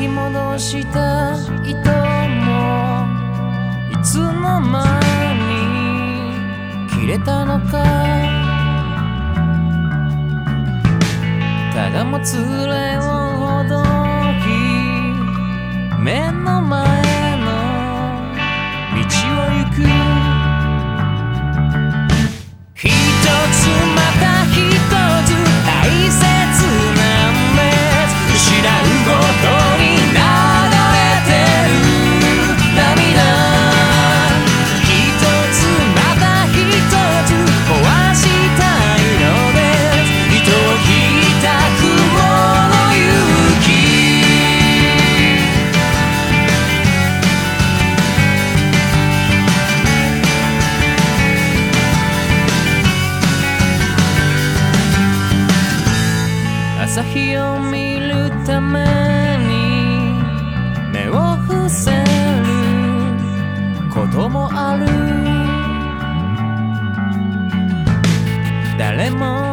き戻した糸もいつの間に切れたのか。ただもつれをほどき目の前の道を行く。を見るために目を伏せることもある。誰も